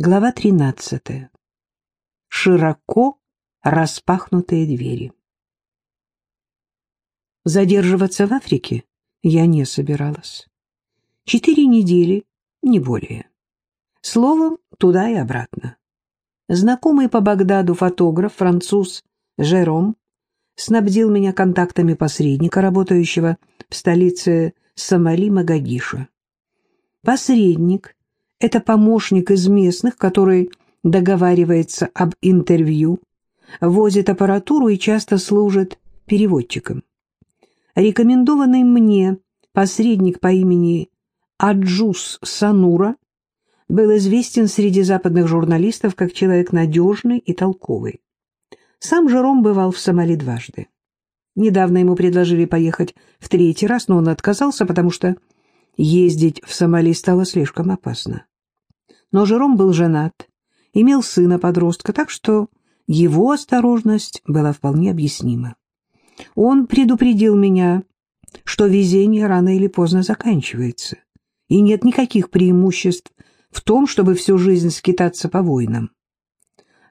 Глава 13. Широко распахнутые двери. Задерживаться в Африке я не собиралась. Четыре недели, не более. Словом, туда и обратно. Знакомый по Багдаду фотограф, француз Жером, снабдил меня контактами посредника, работающего в столице Сомали Магадиша. Посредник — это помощник из местных, который договаривается об интервью, возит аппаратуру и часто служит переводчиком. Рекомендованный мне посредник по имени Аджус Санура был известен среди западных журналистов как человек надежный и толковый. Сам Жером бывал в Сомали дважды. Недавно ему предложили поехать в третий раз, но он отказался, потому что ездить в Сомали стало слишком опасно. Но Жером был женат, имел сына-подростка, так что его осторожность была вполне объяснима. Он предупредил меня, что везение рано или поздно заканчивается, и нет никаких преимуществ в том, чтобы всю жизнь скитаться по войнам.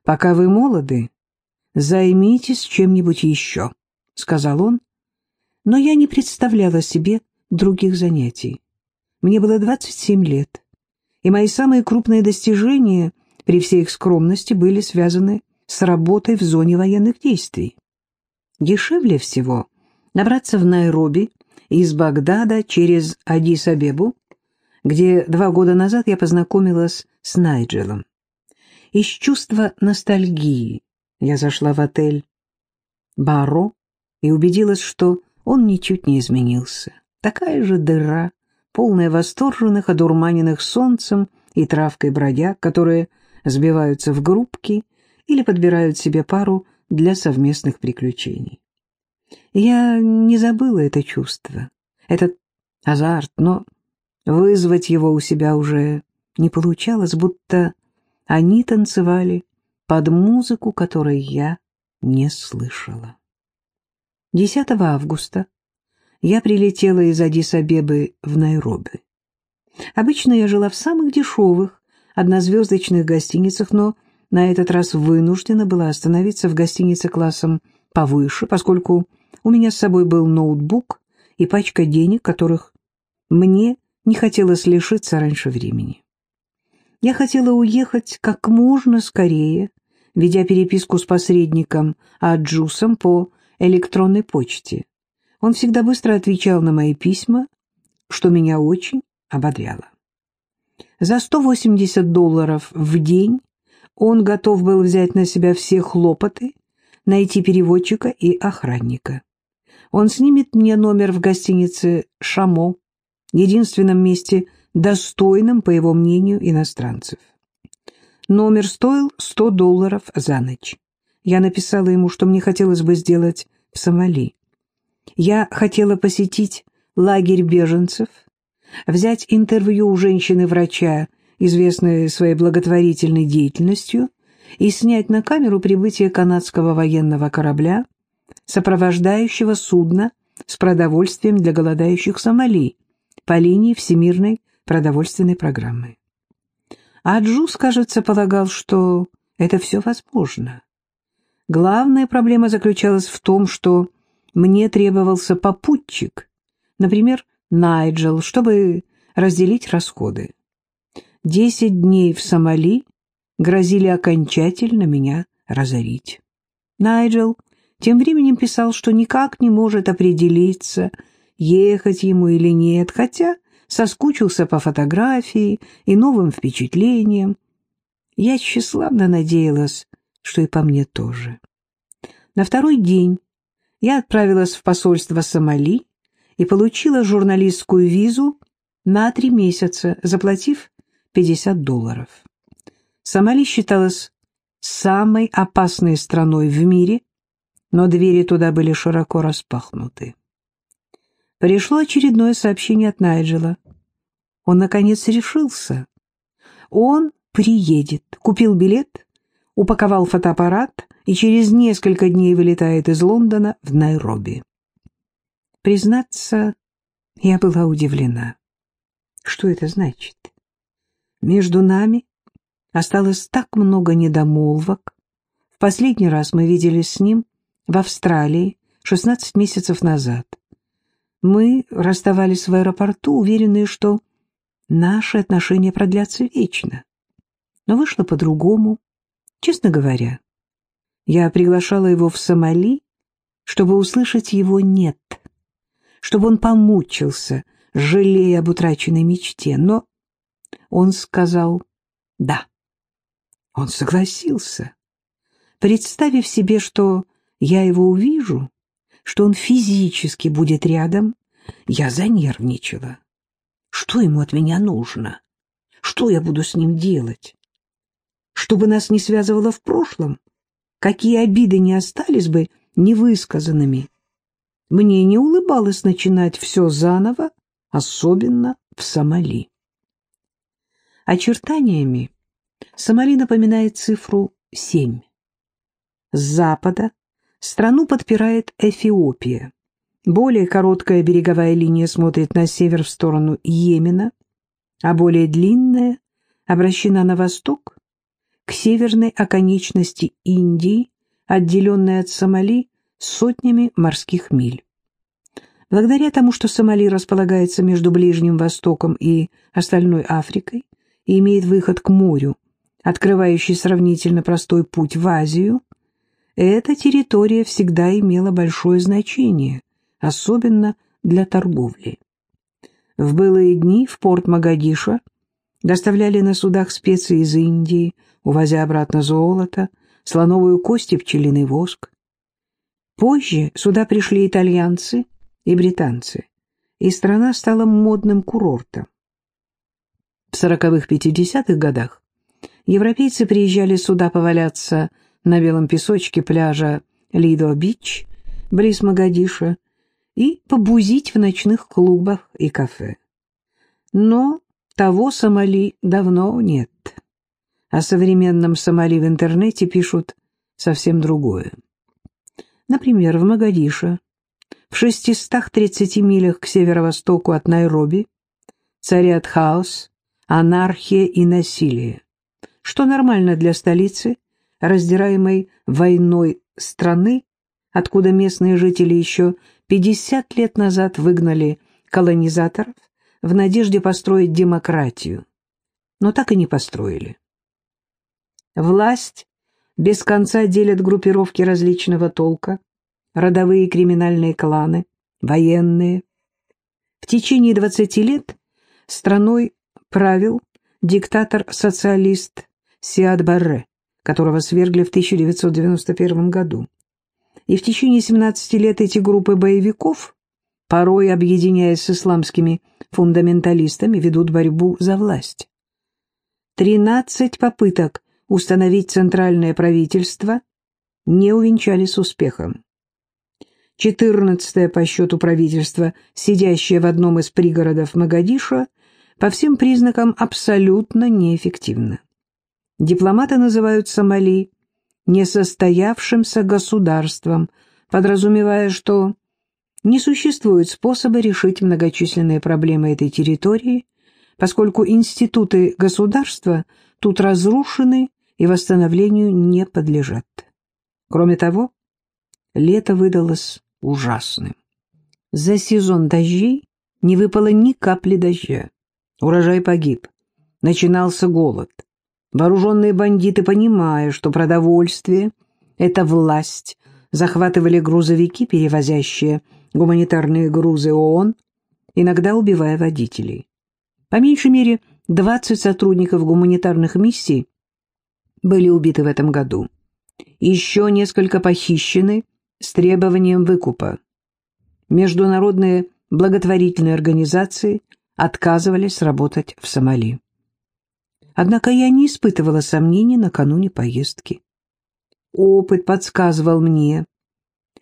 Пока вы молоды, займитесь чем-нибудь еще, — сказал он, но я не представляла себе других занятий. Мне было 27 лет, и мои самые крупные достижения, при всей их скромности, были связаны с работой в зоне военных действий. Дешевле всего набраться в Найроби из Багдада через Адис-Абебу где два года назад я познакомилась с Найджелом. Из чувства ностальгии я зашла в отель Баро и убедилась, что он ничуть не изменился. Такая же дыра, полная восторженных, одурманенных солнцем и травкой бродяг, которые сбиваются в группки или подбирают себе пару для совместных приключений. Я не забыла это чувство, этот азарт, но Вызвать его у себя уже не получалось, будто они танцевали под музыку, которой я не слышала. 10 августа я прилетела из Адис-Абебы в Найроби. Обычно я жила в самых дешевых, однозвездочных гостиницах, но на этот раз вынуждена была остановиться в гостинице классом повыше, поскольку у меня с собой был ноутбук и пачка денег, которых мне не хотелось лишиться раньше времени. Я хотела уехать как можно скорее, ведя переписку с посредником Аджусом по электронной почте. Он всегда быстро отвечал на мои письма, что меня очень ободряло. За 180 долларов в день он готов был взять на себя все хлопоты, найти переводчика и охранника. Он снимет мне номер в гостинице «Шамо», единственном месте, достойном, по его мнению, иностранцев. Номер стоил 100 долларов за ночь. Я написала ему, что мне хотелось бы сделать в Сомали. Я хотела посетить лагерь беженцев, взять интервью у женщины-врача, известной своей благотворительной деятельностью, и снять на камеру прибытие канадского военного корабля, сопровождающего судно с продовольствием для голодающих Сомали, по линии Всемирной продовольственной программы. А Джуз, кажется, полагал, что это все возможно. Главная проблема заключалась в том, что мне требовался попутчик, например, Найджел, чтобы разделить расходы. Десять дней в Сомали грозили окончательно меня разорить. Найджел тем временем писал, что никак не может определиться, ехать ему или нет, хотя соскучился по фотографии и новым впечатлениям. Я тщеславно надеялась, что и по мне тоже. На второй день я отправилась в посольство Сомали и получила журналистскую визу на три месяца, заплатив 50 долларов. Сомали считалась самой опасной страной в мире, но двери туда были широко распахнуты пришло очередное сообщение от Найджела. Он, наконец, решился. Он приедет, купил билет, упаковал фотоаппарат и через несколько дней вылетает из Лондона в Найроби. Признаться, я была удивлена. Что это значит? Между нами осталось так много недомолвок. В последний раз мы виделись с ним в Австралии 16 месяцев назад. Мы расставались в аэропорту, уверенные, что наши отношения продлятся вечно. Но вышло по-другому. Честно говоря, я приглашала его в Сомали, чтобы услышать его «нет», чтобы он помучился, жалея об утраченной мечте. Но он сказал «да». Он согласился, представив себе, что я его увижу, что он физически будет рядом, я занервничала. Что ему от меня нужно? Что я буду с ним делать? Чтобы нас не связывало в прошлом? Какие обиды не остались бы невысказанными? Мне не улыбалось начинать все заново, особенно в Сомали. Очертаниями Сомали напоминает цифру семь. С запада Страну подпирает Эфиопия. Более короткая береговая линия смотрит на север в сторону Йемена, а более длинная обращена на восток, к северной оконечности Индии, отделенной от Сомали сотнями морских миль. Благодаря тому, что Сомали располагается между Ближним Востоком и остальной Африкой и имеет выход к морю, открывающий сравнительно простой путь в Азию, эта территория всегда имела большое значение, особенно для торговли. В былые дни в порт Магадиша доставляли на судах специи из Индии, увозя обратно золото, слоновую кость и пчелиный воск. Позже сюда пришли итальянцы и британцы, и страна стала модным курортом. В сороковых-пятидесятых годах европейцы приезжали сюда поваляться на белом песочке пляжа Лидо-Бич, близ Магадиша, и побузить в ночных клубах и кафе. Но того Сомали давно нет. О современном Сомали в интернете пишут совсем другое. Например, в Магадише, в 630 милях к северо-востоку от Найроби, царят хаос, анархия и насилие, что нормально для столицы раздираемой войной страны, откуда местные жители еще 50 лет назад выгнали колонизаторов в надежде построить демократию, но так и не построили. Власть без конца делят группировки различного толка, родовые криминальные кланы, военные. В течение 20 лет страной правил диктатор-социалист Сиад Барре, которого свергли в 1991 году. И в течение 17 лет эти группы боевиков, порой объединяясь с исламскими фундаменталистами, ведут борьбу за власть. 13 попыток установить центральное правительство не увенчались успехом. 14 по счету правительство, сидящее в одном из пригородов Магадиша, по всем признакам абсолютно неэффективно. Дипломаты называют Сомали несостоявшимся государством, подразумевая, что не существует способа решить многочисленные проблемы этой территории, поскольку институты государства тут разрушены и восстановлению не подлежат. Кроме того, лето выдалось ужасным. За сезон дождей не выпало ни капли дождя. Урожай погиб. Начинался голод. Вооруженные бандиты, понимая, что продовольствие — это власть, захватывали грузовики, перевозящие гуманитарные грузы ООН, иногда убивая водителей. По меньшей мере, 20 сотрудников гуманитарных миссий были убиты в этом году. Еще несколько похищены с требованием выкупа. Международные благотворительные организации отказывались работать в Сомали. Однако я не испытывала сомнений накануне поездки. Опыт подсказывал мне,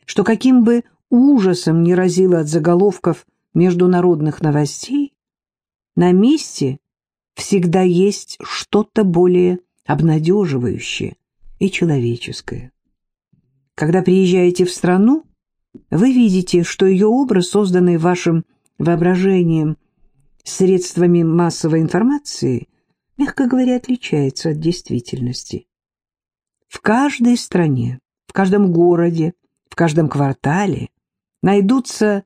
что каким бы ужасом ни разило от заголовков международных новостей, на месте всегда есть что-то более обнадеживающее и человеческое. Когда приезжаете в страну, вы видите, что ее образ, созданный вашим воображением средствами массовой информации – мягко говоря, отличается от действительности. В каждой стране, в каждом городе, в каждом квартале найдутся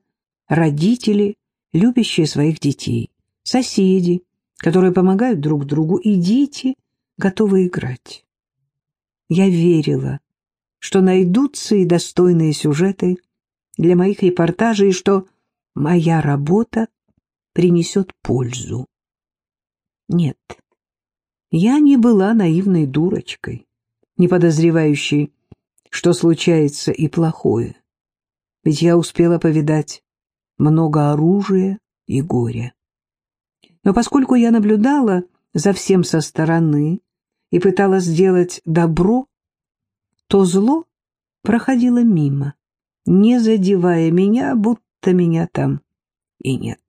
родители, любящие своих детей, соседи, которые помогают друг другу, и дети, готовые играть. Я верила, что найдутся и достойные сюжеты для моих репортажей, и что моя работа принесет пользу. Нет, я не была наивной дурочкой, не подозревающей, что случается и плохое. Ведь я успела повидать много оружия и горя. Но поскольку я наблюдала за всем со стороны и пыталась сделать добро, то зло проходило мимо, не задевая меня, будто меня там и нет.